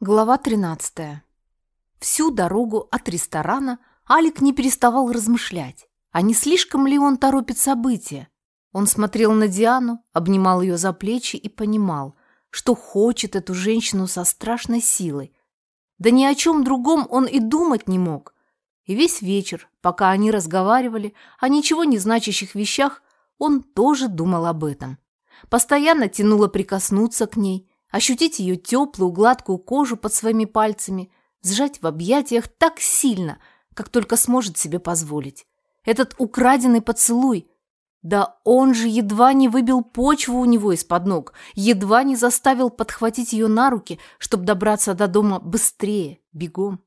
Глава 13. Всю дорогу от ресторана Алик не переставал размышлять, а не слишком ли он торопит события. Он смотрел на Диану, обнимал ее за плечи и понимал, что хочет эту женщину со страшной силой. Да ни о чем другом он и думать не мог. И весь вечер, пока они разговаривали о ничего не значащих вещах, он тоже думал об этом. Постоянно тянуло прикоснуться к ней, ощутить ее теплую, гладкую кожу под своими пальцами, сжать в объятиях так сильно, как только сможет себе позволить. Этот украденный поцелуй. Да он же едва не выбил почву у него из-под ног, едва не заставил подхватить ее на руки, чтобы добраться до дома быстрее, бегом.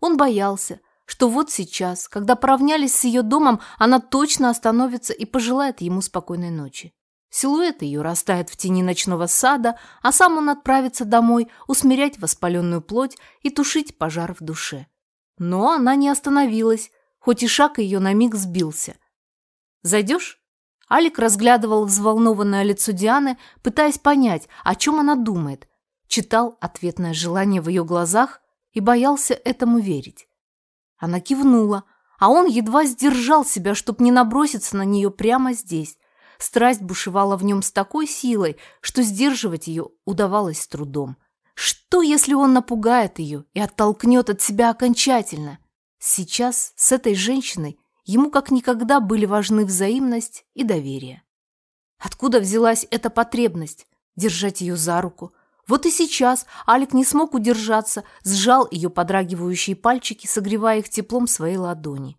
Он боялся, что вот сейчас, когда поравнялись с ее домом, она точно остановится и пожелает ему спокойной ночи. Силуэт ее растает в тени ночного сада, а сам он отправится домой усмирять воспаленную плоть и тушить пожар в душе. Но она не остановилась, хоть и шаг ее на миг сбился. «Зайдешь?» Алик разглядывал взволнованное лицо Дианы, пытаясь понять, о чем она думает. Читал ответное желание в ее глазах и боялся этому верить. Она кивнула, а он едва сдержал себя, чтобы не наброситься на нее прямо здесь. Страсть бушевала в нем с такой силой, что сдерживать ее удавалось с трудом. Что, если он напугает ее и оттолкнет от себя окончательно? Сейчас с этой женщиной ему как никогда были важны взаимность и доверие. Откуда взялась эта потребность держать ее за руку? Вот и сейчас Алик не смог удержаться, сжал ее подрагивающие пальчики, согревая их теплом своей ладони.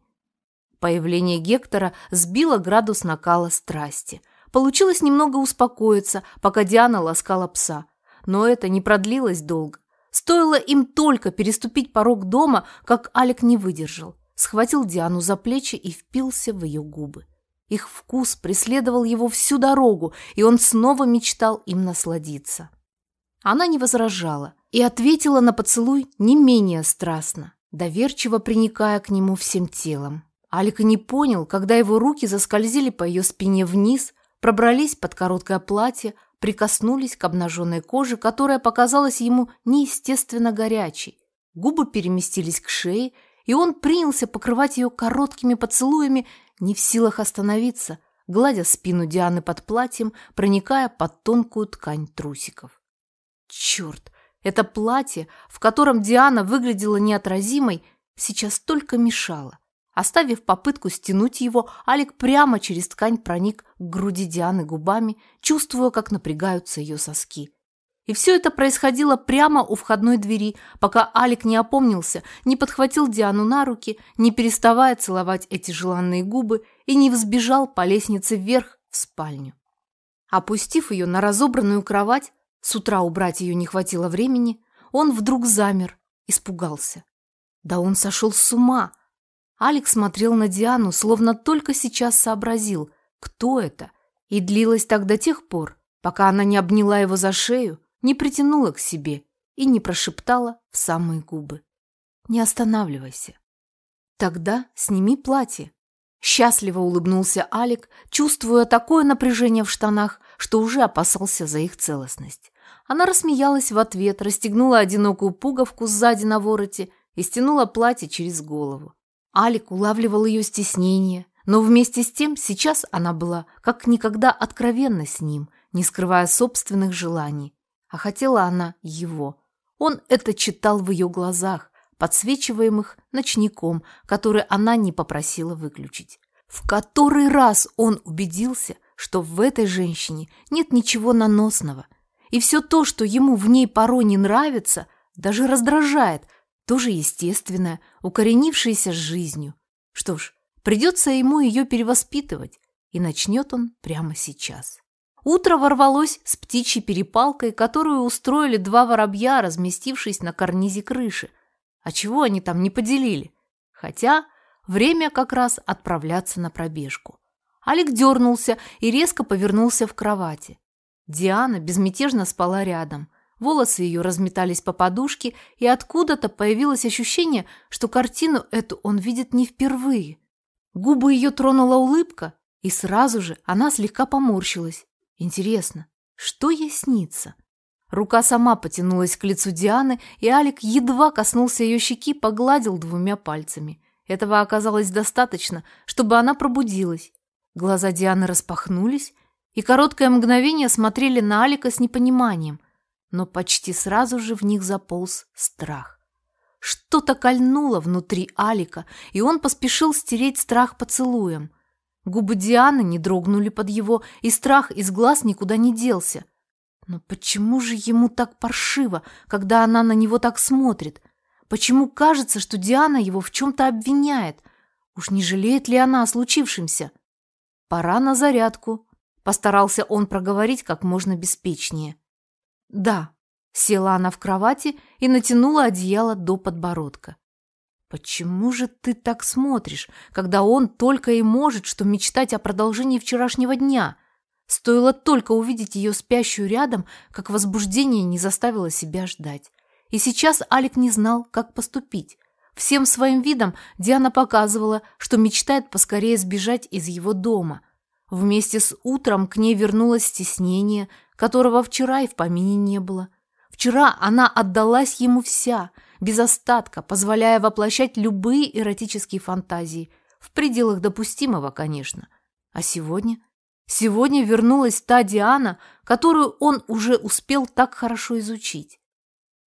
Появление Гектора сбило градус накала страсти. Получилось немного успокоиться, пока Диана ласкала пса. Но это не продлилось долго. Стоило им только переступить порог дома, как Алик не выдержал. Схватил Диану за плечи и впился в ее губы. Их вкус преследовал его всю дорогу, и он снова мечтал им насладиться. Она не возражала и ответила на поцелуй не менее страстно, доверчиво приникая к нему всем телом. Алик и не понял, когда его руки заскользили по ее спине вниз, пробрались под короткое платье, прикоснулись к обнаженной коже, которая показалась ему неестественно горячей. Губы переместились к шее, и он принялся покрывать ее короткими поцелуями, не в силах остановиться, гладя спину Дианы под платьем, проникая под тонкую ткань трусиков. Черт, это платье, в котором Диана выглядела неотразимой, сейчас только мешало. Оставив попытку стянуть его, Алик прямо через ткань проник к груди Дианы губами, чувствуя, как напрягаются ее соски. И все это происходило прямо у входной двери, пока Алик не опомнился, не подхватил Диану на руки, не переставая целовать эти желанные губы и не взбежал по лестнице вверх в спальню. Опустив ее на разобранную кровать, с утра убрать ее не хватило времени, он вдруг замер, испугался. Да он сошел с ума! Алекс смотрел на Диану, словно только сейчас сообразил, кто это, и длилось так до тех пор, пока она не обняла его за шею, не притянула к себе и не прошептала в самые губы. «Не останавливайся». «Тогда сними платье». Счастливо улыбнулся Алик, чувствуя такое напряжение в штанах, что уже опасался за их целостность. Она рассмеялась в ответ, расстегнула одинокую пуговку сзади на вороте и стянула платье через голову. Алик улавливал ее стеснение, но вместе с тем сейчас она была как никогда откровенна с ним, не скрывая собственных желаний. А хотела она его. Он это читал в ее глазах, подсвечиваемых ночником, который она не попросила выключить. В который раз он убедился, что в этой женщине нет ничего наносного. И все то, что ему в ней порой не нравится, даже раздражает – тоже естественная, укоренившаяся с жизнью. Что ж, придется ему ее перевоспитывать, и начнет он прямо сейчас. Утро ворвалось с птичьей перепалкой, которую устроили два воробья, разместившись на карнизе крыши. А чего они там не поделили? Хотя время как раз отправляться на пробежку. Алик дернулся и резко повернулся в кровати. Диана безмятежно спала рядом – Волосы ее разметались по подушке, и откуда-то появилось ощущение, что картину эту он видит не впервые. Губы ее тронула улыбка, и сразу же она слегка поморщилась. Интересно, что ей снится? Рука сама потянулась к лицу Дианы, и Алик едва коснулся ее щеки, погладил двумя пальцами. Этого оказалось достаточно, чтобы она пробудилась. Глаза Дианы распахнулись, и короткое мгновение смотрели на Алика с непониманием, но почти сразу же в них заполз страх. Что-то кольнуло внутри Алика, и он поспешил стереть страх поцелуем. Губы Дианы не дрогнули под его, и страх из глаз никуда не делся. Но почему же ему так паршиво, когда она на него так смотрит? Почему кажется, что Диана его в чем-то обвиняет? Уж не жалеет ли она о случившемся? Пора на зарядку, постарался он проговорить как можно беспечнее. Да, села она в кровати и натянула одеяло до подбородка. Почему же ты так смотришь, когда он только и может что мечтать о продолжении вчерашнего дня? Стоило только увидеть ее спящую рядом, как возбуждение не заставило себя ждать. И сейчас Алик не знал, как поступить. Всем своим видом Диана показывала, что мечтает поскорее сбежать из его дома. Вместе с утром к ней вернулось стеснение, которого вчера и в помине не было. Вчера она отдалась ему вся, без остатка, позволяя воплощать любые эротические фантазии, в пределах допустимого, конечно. А сегодня – Сегодня вернулась та Диана, которую он уже успел так хорошо изучить.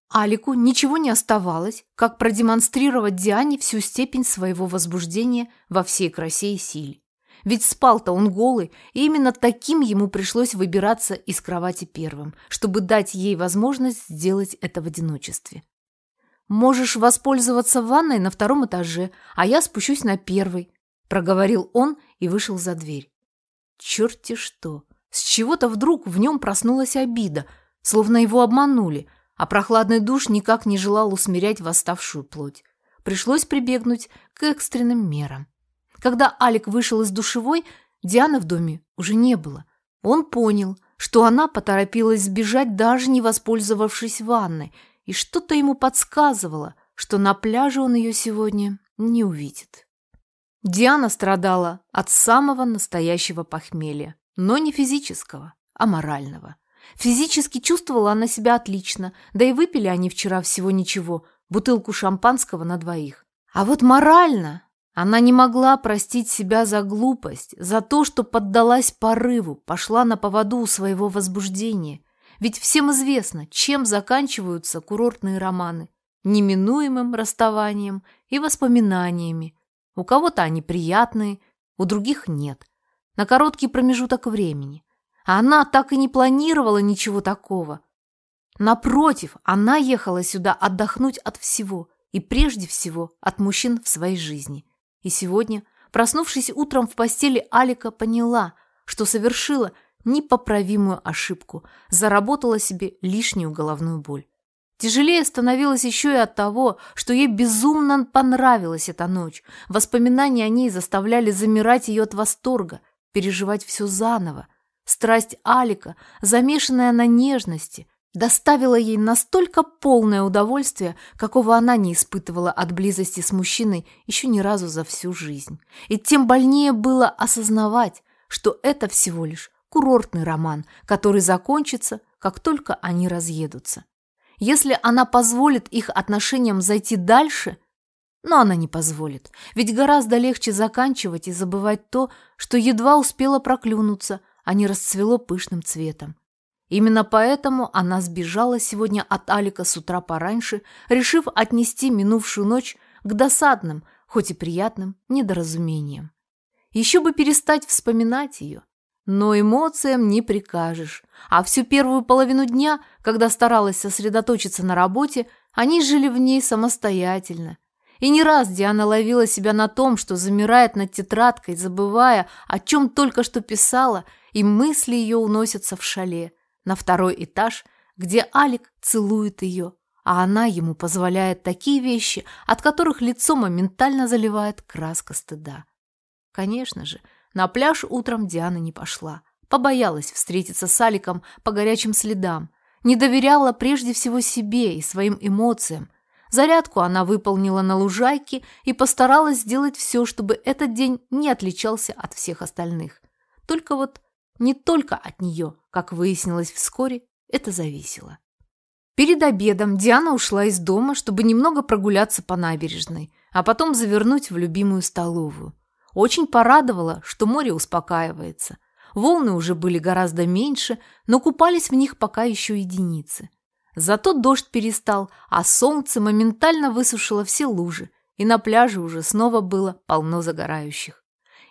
Алику ничего не оставалось, как продемонстрировать Диане всю степень своего возбуждения во всей красе и силе. Ведь спал-то он голый, и именно таким ему пришлось выбираться из кровати первым, чтобы дать ей возможность сделать это в одиночестве. «Можешь воспользоваться ванной на втором этаже, а я спущусь на первый», – проговорил он и вышел за дверь. Черти что! С чего-то вдруг в нем проснулась обида, словно его обманули, а прохладный душ никак не желал усмирять восставшую плоть. Пришлось прибегнуть к экстренным мерам. Когда Алик вышел из душевой, Дианы в доме уже не было. Он понял, что она поторопилась сбежать, даже не воспользовавшись ванной, и что-то ему подсказывало, что на пляже он ее сегодня не увидит. Диана страдала от самого настоящего похмелья, но не физического, а морального. Физически чувствовала она себя отлично, да и выпили они вчера всего ничего, бутылку шампанского на двоих. А вот морально она не могла простить себя за глупость, за то, что поддалась порыву, пошла на поводу у своего возбуждения. Ведь всем известно, чем заканчиваются курортные романы. Неминуемым расставанием и воспоминаниями, у кого-то они приятные, у других нет. На короткий промежуток времени. А она так и не планировала ничего такого. Напротив, она ехала сюда отдохнуть от всего и прежде всего от мужчин в своей жизни. И сегодня, проснувшись утром в постели, Алика поняла, что совершила непоправимую ошибку, заработала себе лишнюю головную боль. Тяжелее становилось еще и от того, что ей безумно понравилась эта ночь. Воспоминания о ней заставляли замирать ее от восторга, переживать все заново. Страсть Алика, замешанная на нежности, доставила ей настолько полное удовольствие, какого она не испытывала от близости с мужчиной еще ни разу за всю жизнь. И тем больнее было осознавать, что это всего лишь курортный роман, который закончится, как только они разъедутся. Если она позволит их отношениям зайти дальше, но она не позволит, ведь гораздо легче заканчивать и забывать то, что едва успела проклюнуться, а не расцвело пышным цветом. Именно поэтому она сбежала сегодня от Алика с утра пораньше, решив отнести минувшую ночь к досадным, хоть и приятным, недоразумениям. Еще бы перестать вспоминать ее, но эмоциям не прикажешь. А всю первую половину дня, когда старалась сосредоточиться на работе, они жили в ней самостоятельно. И не раз Диана ловила себя на том, что замирает над тетрадкой, забывая, о чем только что писала, и мысли ее уносятся в шале, на второй этаж, где Алик целует ее, а она ему позволяет такие вещи, от которых лицо моментально заливает краска стыда. Конечно же, на пляж утром Диана не пошла. Побоялась встретиться с Аликом по горячим следам. Не доверяла прежде всего себе и своим эмоциям. Зарядку она выполнила на лужайке и постаралась сделать все, чтобы этот день не отличался от всех остальных. Только вот не только от нее, как выяснилось вскоре, это зависело. Перед обедом Диана ушла из дома, чтобы немного прогуляться по набережной, а потом завернуть в любимую столовую. Очень порадовало, что море успокаивается. Волны уже были гораздо меньше, но купались в них пока еще единицы. Зато дождь перестал, а солнце моментально высушило все лужи, и на пляже уже снова было полно загорающих.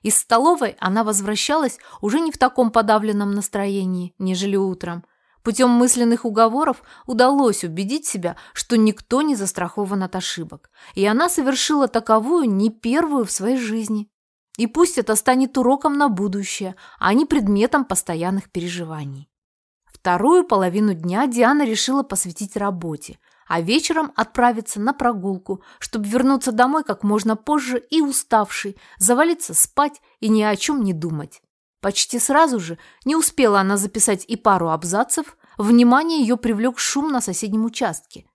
Из столовой она возвращалась уже не в таком подавленном настроении, нежели утром. Путем мысленных уговоров удалось убедить себя, что никто не застрахован от ошибок, и она совершила таковую не первую в своей жизни. И пусть это станет уроком на будущее, а не предметом постоянных переживаний. Вторую половину дня Диана решила посвятить работе, а вечером отправиться на прогулку, чтобы вернуться домой как можно позже и уставший, завалиться спать и ни о чем не думать. Почти сразу же не успела она записать и пару абзацев, внимание ее привлек шум на соседнем участке.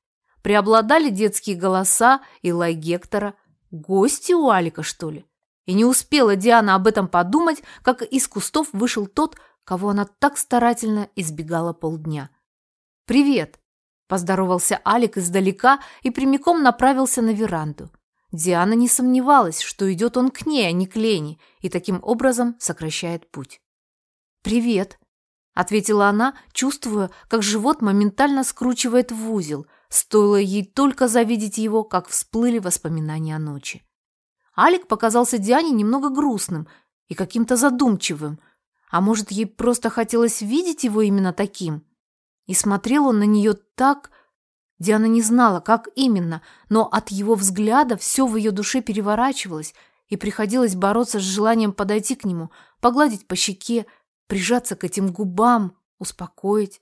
Преобладали детские голоса и лай Гектора. Гости у Алика, что ли? И не успела Диана об этом подумать, как из кустов вышел тот, кого она так старательно избегала полдня. «Привет!» – поздоровался Алик издалека и прямиком направился на веранду. Диана не сомневалась, что идет он к ней, а не к Лене, и таким образом сокращает путь. «Привет!» – ответила она, чувствуя, как живот моментально скручивает в узел. Стоило ей только завидеть его, как всплыли воспоминания о ночи. Алик показался Диане немного грустным и каким-то задумчивым. А может, ей просто хотелось видеть его именно таким? И смотрел он на нее так... Диана не знала, как именно, но от его взгляда все в ее душе переворачивалось, и приходилось бороться с желанием подойти к нему, погладить по щеке, прижаться к этим губам, успокоить.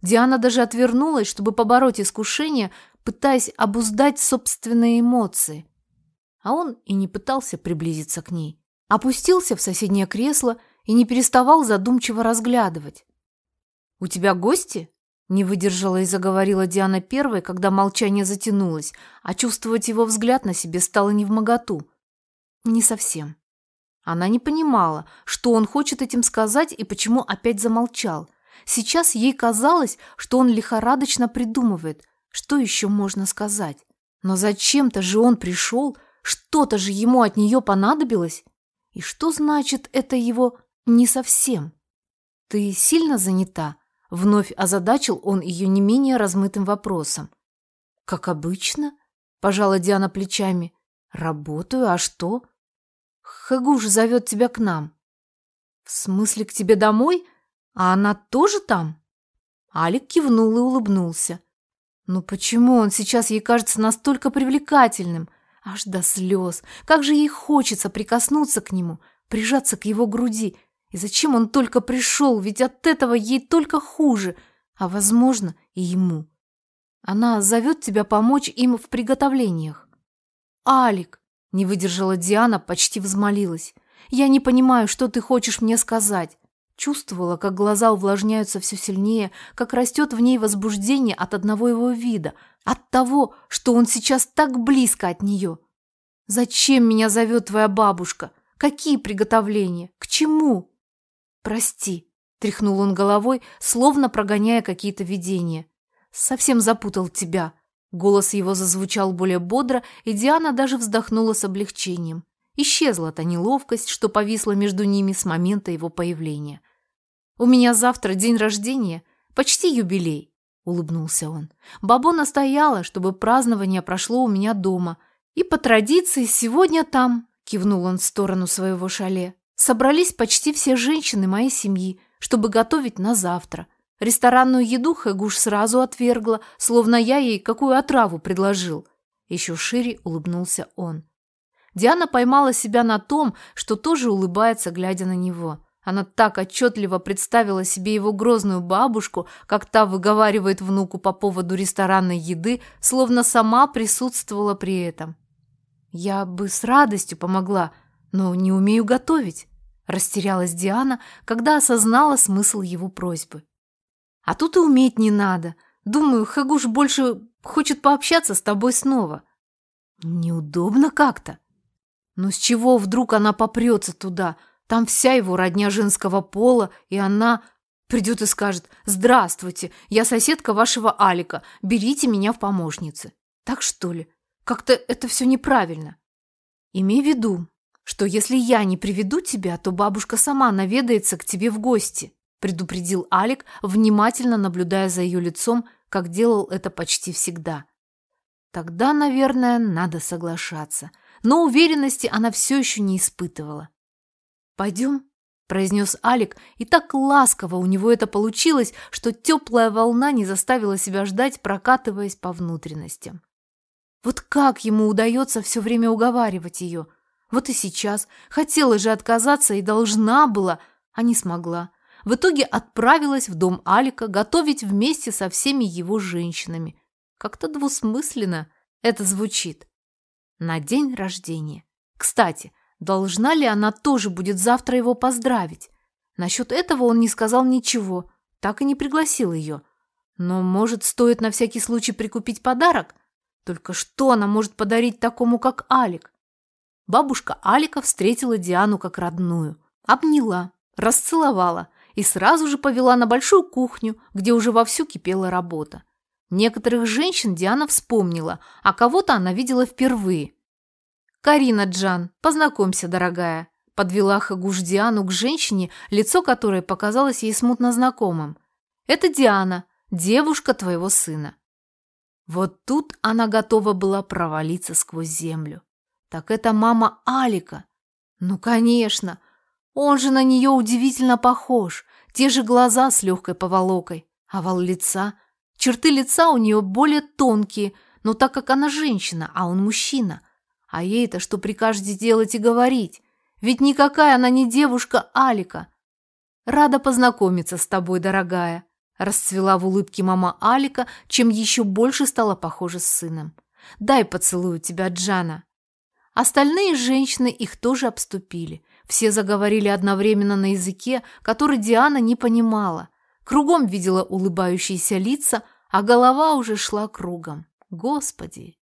Диана даже отвернулась, чтобы побороть искушение, пытаясь обуздать собственные эмоции а он и не пытался приблизиться к ней. Опустился в соседнее кресло и не переставал задумчиво разглядывать. «У тебя гости?» Не выдержала и заговорила Диана первой, когда молчание затянулось, а чувствовать его взгляд на себе стало невмоготу. Не совсем. Она не понимала, что он хочет этим сказать и почему опять замолчал. Сейчас ей казалось, что он лихорадочно придумывает, что еще можно сказать. Но зачем-то же он пришел, что-то же ему от нее понадобилось. И что значит это его не совсем? Ты сильно занята? Вновь озадачил он ее не менее размытым вопросом. Как обычно, пожала Диана плечами. Работаю, а что? Хагуш зовет тебя к нам. В смысле, к тебе домой? А она тоже там? Алик кивнул и улыбнулся. «Ну почему он сейчас ей кажется настолько привлекательным? Аж до слез. Как же ей хочется прикоснуться к нему, прижаться к его груди. И зачем он только пришел, ведь от этого ей только хуже, а, возможно, и ему. Она зовет тебя помочь им в приготовлениях. «Алик!» — не выдержала Диана, почти взмолилась. «Я не понимаю, что ты хочешь мне сказать». Чувствовала, как глаза увлажняются все сильнее, как растет в ней возбуждение от одного его вида, от того, что он сейчас так близко от нее. «Зачем меня зовет твоя бабушка? Какие приготовления? К чему?» «Прости», — тряхнул он головой, словно прогоняя какие-то видения. «Совсем запутал тебя». Голос его зазвучал более бодро, и Диана даже вздохнула с облегчением. Исчезла та неловкость, что повисла между ними с момента его появления. «У меня завтра день рождения, почти юбилей», — улыбнулся он. «Бабо настояла, чтобы празднование прошло у меня дома. И по традиции сегодня там», — кивнул он в сторону своего шале, «собрались почти все женщины моей семьи, чтобы готовить на завтра. Ресторанную еду Хэгуш сразу отвергла, словно я ей какую отраву предложил». Еще шире улыбнулся он. Диана поймала себя на том, что тоже улыбается, глядя на него. Она так отчетливо представила себе его грозную бабушку, как та выговаривает внуку по поводу ресторанной еды, словно сама присутствовала при этом. «Я бы с радостью помогла, но не умею готовить», – растерялась Диана, когда осознала смысл его просьбы. «А тут и уметь не надо. Думаю, Хагуш больше хочет пообщаться с тобой снова». «Неудобно как-то», но с чего вдруг она попрется туда? Там вся его родня женского пола, и она Придет и скажет «Здравствуйте, я соседка вашего Алика, берите меня в помощницы». Так что ли? Как-то это все неправильно. Имей в виду, что если я не приведу тебя, то бабушка сама наведается к тебе в гости, предупредил Алик, внимательно наблюдая за ее лицом, как делал это почти всегда. Тогда, наверное, надо соглашаться. Но уверенности она все еще не испытывала. «Пойдем?» – произнес Алик, и так ласково у него это получилось, что теплая волна не заставила себя ждать, прокатываясь по внутренностям. Вот как ему удается все время уговаривать ее? Вот и сейчас. Хотела же отказаться и должна была, а не смогла. В итоге отправилась в дом Алика готовить вместе со всеми его женщинами. Как-то двусмысленно это звучит. На день рождения. Кстати, должна ли она тоже будет завтра его поздравить? Насчет этого он не сказал ничего, так и не пригласил ее. Но, может, стоит на всякий случай прикупить подарок? Только что она может подарить такому, как Алик? Бабушка Алика встретила Диану как родную, обняла, расцеловала и сразу же повела на большую кухню, где уже вовсю кипела работа. Некоторых женщин Диана вспомнила, а кого-то она видела впервые. «Карина Джан, познакомься, дорогая», – подвела Хагуш Диану к женщине, лицо которой показалось ей смутно знакомым. «Это Диана, девушка твоего сына». Вот тут она готова была провалиться сквозь землю. Так это мама Алика. Ну, конечно. Он же на нее удивительно похож. Те же глаза с легкой поволокой. Овал лица. Черты лица у нее более тонкие, но так как она женщина, а он мужчина. А ей-то что прикажете делать и говорить? Ведь никакая она не девушка Алика. Рада познакомиться с тобой, дорогая. Расцвела в улыбке мама Алика, чем еще больше стала похожа с сыном. «Дай поцелую тебя, Джана». Остальные женщины их тоже обступили. Все заговорили одновременно на языке, который Диана не понимала. Кругом видела улыбающиеся лица, а голова уже шла кругом. Господи!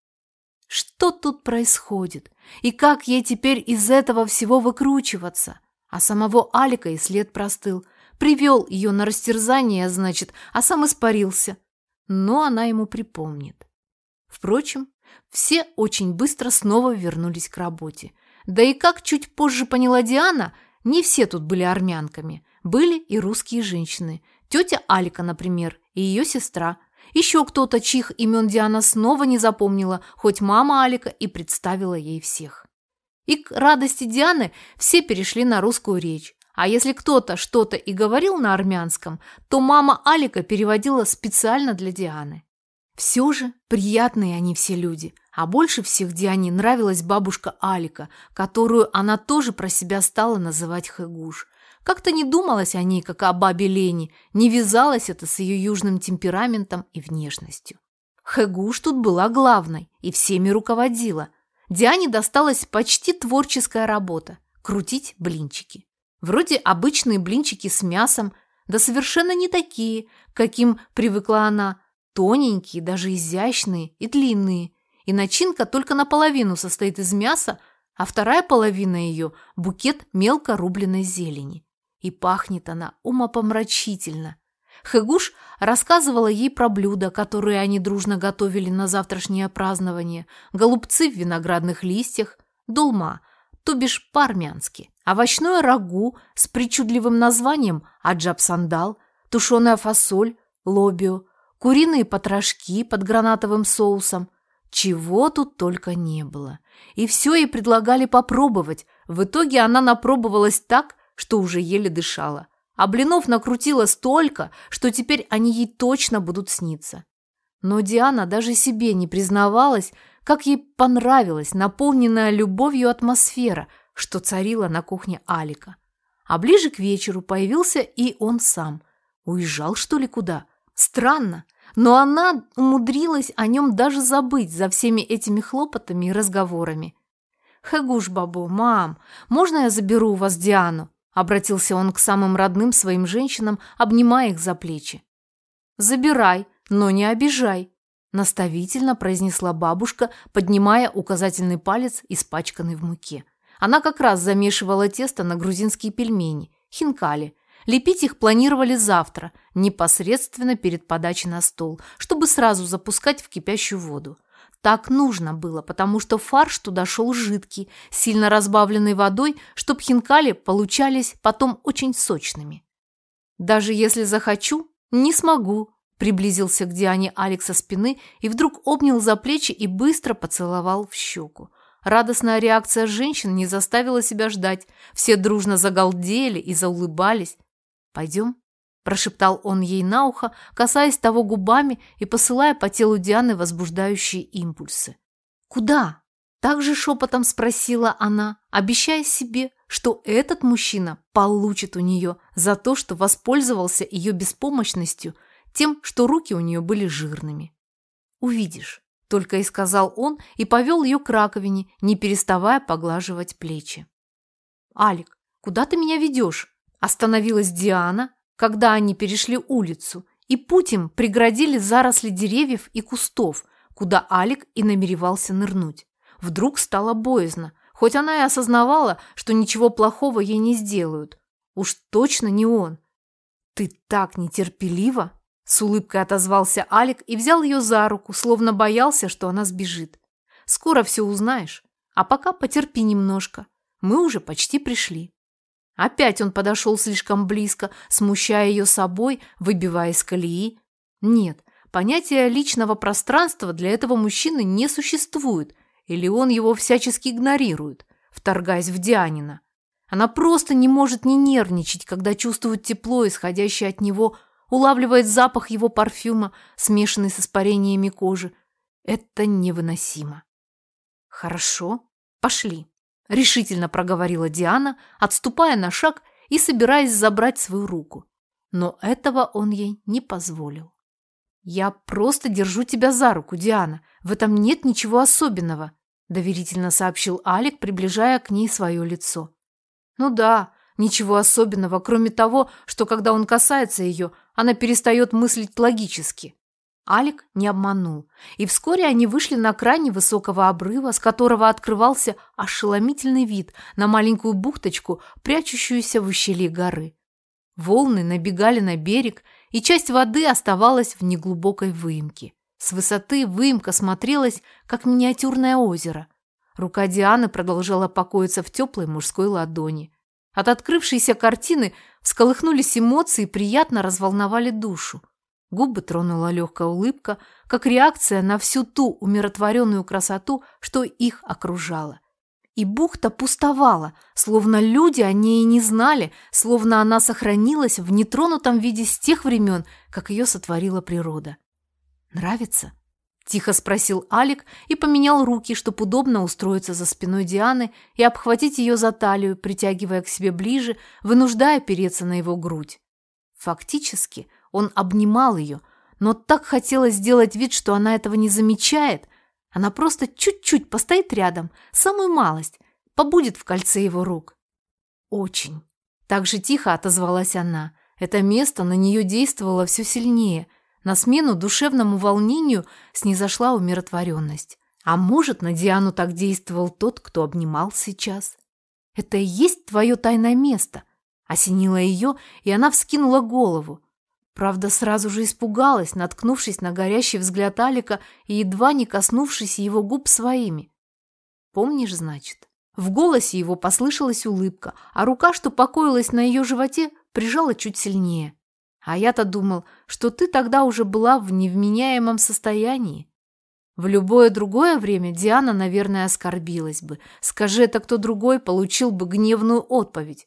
Что тут происходит? И как ей теперь из этого всего выкручиваться? А самого Алика и след простыл – Привел ее на растерзание, значит, а сам испарился. Но она ему припомнит. Впрочем, все очень быстро снова вернулись к работе. Да и как чуть позже поняла Диана, не все тут были армянками. Были и русские женщины. Тетя Алика, например, и ее сестра. Еще кто-то, чьих имен Диана снова не запомнила, хоть мама Алика и представила ей всех. И к радости Дианы все перешли на русскую речь. А если кто-то что-то и говорил на армянском, то мама Алика переводила специально для Дианы. Все же приятные они все люди, а больше всех Диане нравилась бабушка Алика, которую она тоже про себя стала называть Хэгуш. Как-то не думалось о ней, как о бабе Лене, не вязалось это с ее южным темпераментом и внешностью. Хэгуш тут была главной и всеми руководила. Диане досталась почти творческая работа – крутить блинчики. Вроде обычные блинчики с мясом, да совершенно не такие, каким привыкла она. Тоненькие, даже изящные и длинные. И начинка только наполовину состоит из мяса, а вторая половина ее – букет мелко рубленной зелени. И пахнет она умопомрачительно. Хэгуш рассказывала ей про блюда, которые они дружно готовили на завтрашнее празднование. Голубцы в виноградных листьях, долма, то бишь по-армянски овощное рагу с причудливым названием аджаб-сандал, тушеная фасоль, лобио, куриные потрошки под гранатовым соусом. Чего тут только не было. И все ей предлагали попробовать. В итоге она напробовалась так, что уже еле дышала. А блинов накрутила столько, что теперь они ей точно будут сниться. Но Диана даже себе не признавалась, как ей понравилась наполненная любовью атмосфера – что царила на кухне Алика. А ближе к вечеру появился и он сам. Уезжал, что ли, куда? Странно, но она умудрилась о нем даже забыть за всеми этими хлопотами и разговорами. «Хэгуш, бабу, мам, можно я заберу у вас Диану?» Обратился он к самым родным своим женщинам, обнимая их за плечи. «Забирай, но не обижай», – наставительно произнесла бабушка, поднимая указательный палец, испачканный в муке. Она как раз замешивала тесто на грузинские пельмени, хинкали. Лепить их планировали завтра, непосредственно перед подачей на стол, чтобы сразу запускать в кипящую воду. Так нужно было, потому что фарш туда шел жидкий, сильно разбавленный водой, чтоб хинкали получались потом очень сочными. «Даже если захочу, не смогу», – приблизился к Диане Алекс со спины и вдруг обнял за плечи и быстро поцеловал в щеку. Радостная реакция женщин не заставила себя ждать. Все дружно загалдели и заулыбались. «Пойдем?» – прошептал он ей на ухо, касаясь того губами и посылая по телу Дианы возбуждающие импульсы. «Куда?» – также шепотом спросила она, обещая себе, что этот мужчина получит у нее за то, что воспользовался ее беспомощностью, тем, что руки у нее были жирными. «Увидишь», – только и сказал он и повел ее к раковине, не переставая поглаживать плечи. «Алик, куда ты меня ведешь?» – остановилась Диана, когда они перешли улицу, и путь им преградили заросли деревьев и кустов, куда Алик и намеревался нырнуть. Вдруг стало боязно, хоть она и осознавала, что ничего плохого ей не сделают. Уж точно не он. «Ты так нетерпелива!» С улыбкой отозвался Алик и взял ее за руку, словно боялся, что она сбежит. «Скоро все узнаешь, а пока потерпи немножко. Мы уже почти пришли». Опять он подошел слишком близко, смущая ее собой, выбивая из колеи. Нет, понятия личного пространства для этого мужчины не существует, или он его всячески игнорирует, вторгаясь в Дианина. Она просто не может не нервничать, когда чувствует тепло, исходящее от него, улавливает запах его парфюма, смешанный с испарениями кожи. Это невыносимо. Хорошо, пошли решительно проговорила Диана, отступая на шаг и собираясь забрать свою руку. Но этого он ей не позволил. «Я просто держу тебя за руку, Диана. В этом нет ничего особенного», доверительно сообщил Алик, приближая к ней свое лицо. «Ну да, ничего особенного, кроме того, что когда он касается ее, она перестает мыслить логически. Алик не обманул, и вскоре они вышли на край высокого обрыва, с которого открывался ошеломительный вид на маленькую бухточку, прячущуюся в ущелье горы. Волны набегали на берег, и часть воды оставалась в неглубокой выемке. С высоты выемка смотрелась, как миниатюрное озеро. Рука Дианы продолжала покоиться в теплой мужской ладони. От открывшейся картины всколыхнулись эмоции и приятно разволновали душу. Губы тронула легкая улыбка, как реакция на всю ту умиротворенную красоту, что их окружала. И бухта пустовала, словно люди о ней не знали, словно она сохранилась в нетронутом виде с тех времен, как ее сотворила природа. «Нравится?» – тихо спросил Алик и поменял руки, чтобы удобно устроиться за спиной Дианы и обхватить ее за талию, притягивая к себе ближе, вынуждая переться на его грудь. Фактически – он обнимал ее, но так хотелось сделать вид, что она этого не замечает. Она просто чуть-чуть постоит рядом, самую малость, побудет в кольце его рук. Очень. Так же тихо отозвалась она. Это место на нее действовало все сильнее. На смену душевному волнению снизошла умиротворенность. А может, на Диану так действовал тот, кто обнимал сейчас? Это и есть твое тайное место. Осенило ее, и она вскинула голову. Правда, сразу же испугалась, наткнувшись на горящий взгляд Алика и едва не коснувшись его губ своими. «Помнишь, значит?» В голосе его послышалась улыбка, а рука, что покоилась на ее животе, прижала чуть сильнее. А я-то думал, что ты тогда уже была в невменяемом состоянии. В любое другое время Диана, наверное, оскорбилась бы. Скажи это кто другой, получил бы гневную отповедь.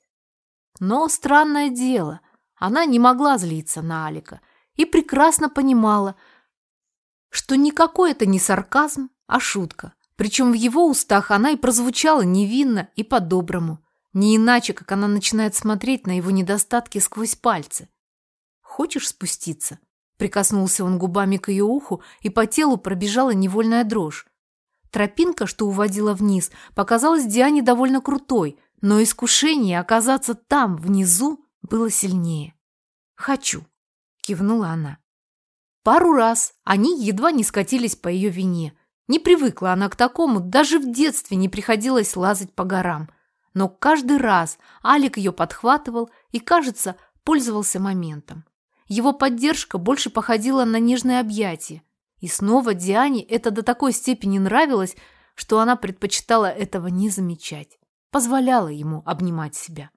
Но странное дело – она не могла злиться на Алика и прекрасно понимала, что никакой это не сарказм, а шутка. Причем в его устах она и прозвучала невинно и по-доброму, не иначе, как она начинает смотреть на его недостатки сквозь пальцы. «Хочешь спуститься?» Прикоснулся он губами к ее уху, и по телу пробежала невольная дрожь. Тропинка, что уводила вниз, показалась Диане довольно крутой, но искушение оказаться там, внизу, было сильнее. «Хочу», — кивнула она. Пару раз они едва не скатились по ее вине. Не привыкла она к такому, даже в детстве не приходилось лазать по горам. Но каждый раз Алик ее подхватывал и, кажется, пользовался моментом. Его поддержка больше походила на нежное объятие. И снова Диане это до такой степени нравилось, что она предпочитала этого не замечать. Позволяла ему обнимать себя.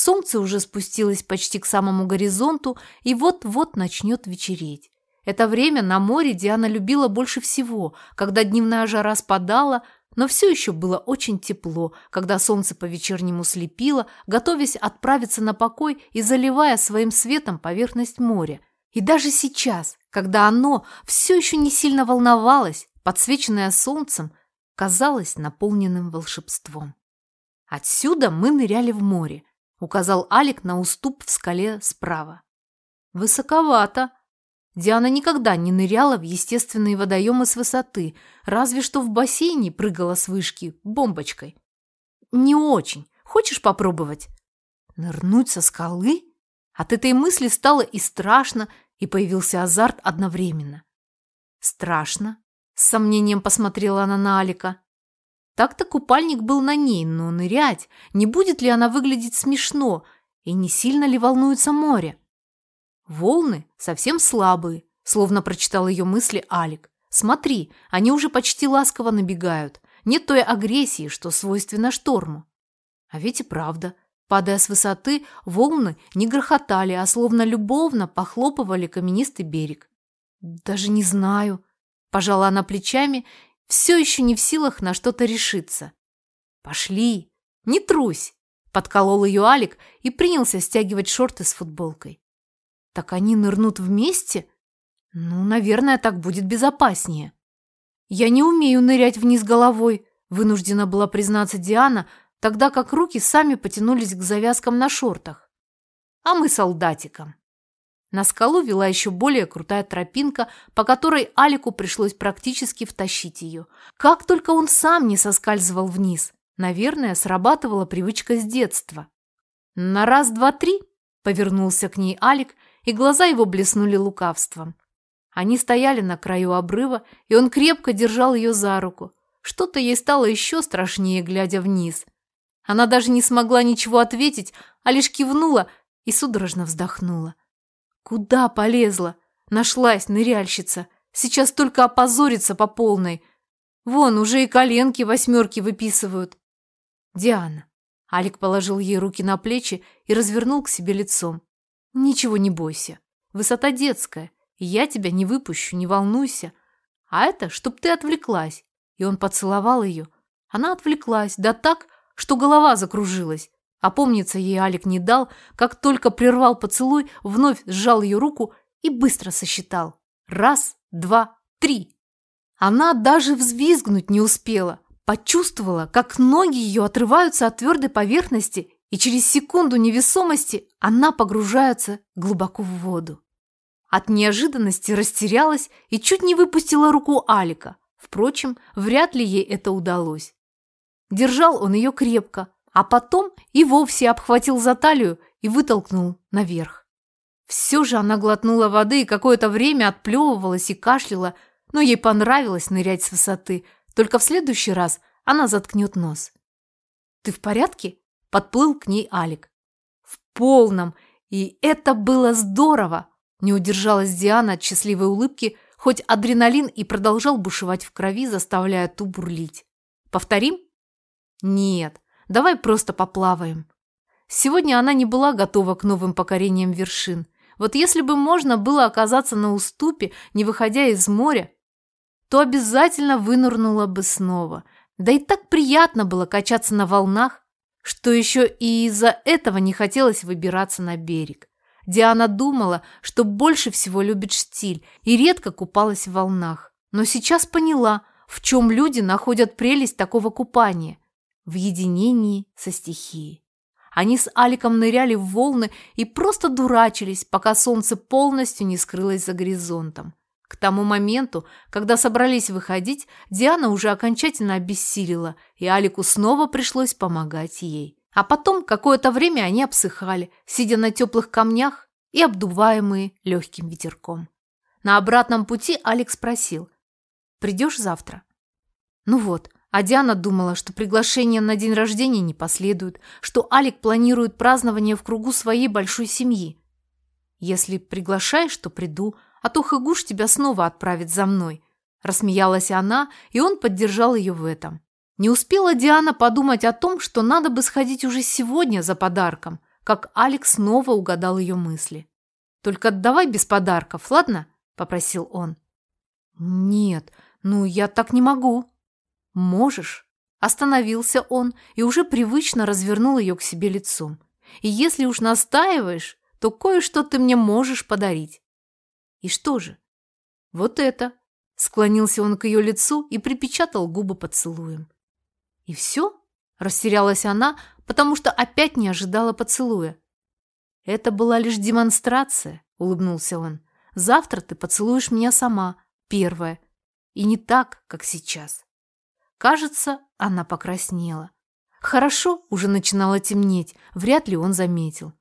Солнце уже спустилось почти к самому горизонту и вот-вот начнет вечереть. Это время на море Диана любила больше всего, когда дневная жара спадала, но все еще было очень тепло, когда солнце по-вечернему слепило, готовясь отправиться на покой и заливая своим светом поверхность моря. И даже сейчас, когда оно все еще не сильно волновалось, подсвеченное солнцем, казалось наполненным волшебством. Отсюда мы ныряли в море, указал Алик на уступ в скале справа. Высоковато, Диана никогда не ныряла в естественные водоемы с высоты, разве что в бассейне прыгала с вышки бомбочкой. Не очень. Хочешь попробовать? Нырнуть со скалы? От этой мысли стало и страшно, и появился азарт одновременно. Страшно? С сомнением посмотрела она на Алика. Так-то купальник был на ней, но нырять, не будет ли она выглядеть смешно, и не сильно ли волнуется море? Волны совсем слабые, словно прочитал ее мысли Алик. Смотри, они уже почти ласково набегают. Нет той агрессии, что свойственно шторму. А ведь и правда. Падая с высоты, волны не грохотали, а словно любовно похлопывали каменистый берег. Даже не знаю. Пожала она плечами, все еще не в силах на что-то решиться. Пошли, не трусь. Подколол ее Алик и принялся стягивать шорты с футболкой. Так они нырнут вместе? Ну, наверное, так будет безопаснее. Я не умею нырять вниз головой, вынуждена была признаться Диана, тогда как руки сами потянулись к завязкам на шортах. А мы солдатиком. На скалу вела еще более крутая тропинка, по которой Алику пришлось практически втащить ее. Как только он сам не соскальзывал вниз. Наверное, срабатывала привычка с детства. На раз, два, три повернулся к ней Алик и глаза его блеснули лукавством. Они стояли на краю обрыва, и он крепко держал ее за руку. Что-то ей стало еще страшнее, глядя вниз. Она даже не смогла ничего ответить, а лишь кивнула и судорожно вздохнула. Куда полезла? Нашлась ныряльщица. Сейчас только опозорится по полной. Вон, уже и коленки восьмерки выписывают. Диана. Алик положил ей руки на плечи и развернул к себе лицом. Ничего не бойся. Высота детская, я тебя не выпущу, не волнуйся. А это, чтоб ты отвлеклась. И он поцеловал ее. Она отвлеклась, да так, что голова закружилась. Помнится ей Алик не дал, как только прервал поцелуй, вновь сжал ее руку и быстро сосчитал. Раз, два, три. Она даже взвизгнуть не успела. Почувствовала, как ноги ее отрываются от твердой поверхности и через секунду невесомости она погружается глубоко в воду. От неожиданности растерялась и чуть не выпустила руку Алика. Впрочем, вряд ли ей это удалось. Держал он ее крепко, а потом и вовсе обхватил за талию и вытолкнул наверх. Все же она глотнула воды и какое-то время отплевывалась и кашляла, но ей понравилось нырять с высоты, только в следующий раз она заткнет нос. «Ты в порядке?» Подплыл к ней Алик. В полном. И это было здорово. Не удержалась Диана от счастливой улыбки, хоть адреналин и продолжал бушевать в крови, заставляя ту бурлить. Повторим? Нет, давай просто поплаваем. Сегодня она не была готова к новым покорениям вершин. Вот если бы можно было оказаться на уступе, не выходя из моря, то обязательно вынырнула бы снова. Да и так приятно было качаться на волнах, что еще и из-за этого не хотелось выбираться на берег. Диана думала, что больше всего любит штиль и редко купалась в волнах. Но сейчас поняла, в чем люди находят прелесть такого купания – в единении со стихией. Они с Аликом ныряли в волны и просто дурачились, пока солнце полностью не скрылось за горизонтом. К тому моменту, когда собрались выходить, Диана уже окончательно обессилила, и Алику снова пришлось помогать ей. А потом какое-то время они обсыхали, сидя на теплых камнях и обдуваемые легким ветерком. На обратном пути Алекс спросил, «Придешь завтра?» Ну вот, а Диана думала, что приглашение на день рождения не последует, что Алик планирует празднование в кругу своей большой семьи. Если приглашаешь, то приду, а то Хагуш тебя снова отправит за мной. Рассмеялась она, и он поддержал ее в этом. Не успела Диана подумать о том, что надо бы сходить уже сегодня за подарком, как Алекс снова угадал ее мысли. «Только давай без подарков, ладно?» – попросил он. «Нет, ну я так не могу». «Можешь». Остановился он и уже привычно развернул ее к себе лицом. «И если уж настаиваешь, то кое-что ты мне можешь подарить». «И что же?» «Вот это». Склонился он к ее лицу и припечатал губы поцелуем. «И все?» – растерялась она, потому что опять не ожидала поцелуя. «Это была лишь демонстрация», – улыбнулся он. «Завтра ты поцелуешь меня сама, первая, и не так, как сейчас». Кажется, она покраснела. Хорошо, уже начинало темнеть, вряд ли он заметил.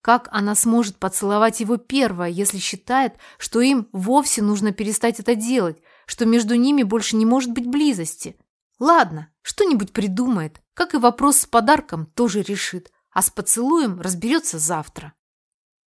Как она сможет поцеловать его первая, если считает, что им вовсе нужно перестать это делать, что между ними больше не может быть близости? Ладно, что-нибудь придумает, как и вопрос с подарком тоже решит, а с поцелуем разберется завтра.